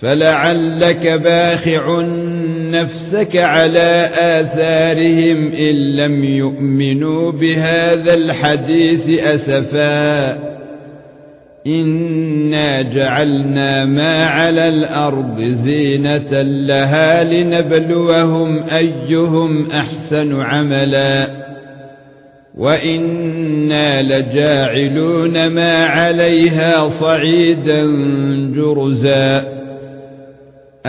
فلعلك باخع نفسك على آثارهم إن لم يؤمنوا بهذا الحديث أسفا. إنا جعلنا ما على الأرض زينة لها لنبلوهم أيهم أحسن عملا. وإنا لجاعلون ما عليها صعيدا جرزا.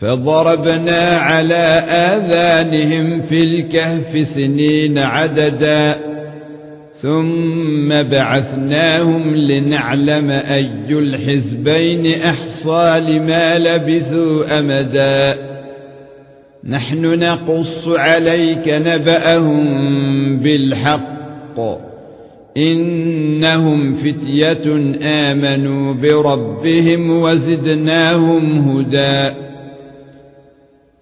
فضربنا على آذانهم في الكهف سنين عددا ثم بعثناهم لنعلم أي الحزبين أحصى لما لبثوا أمدا. نحن نقص عليك نبأهم بالحق إنهم فتية آمنوا بربهم وزدناهم هدى.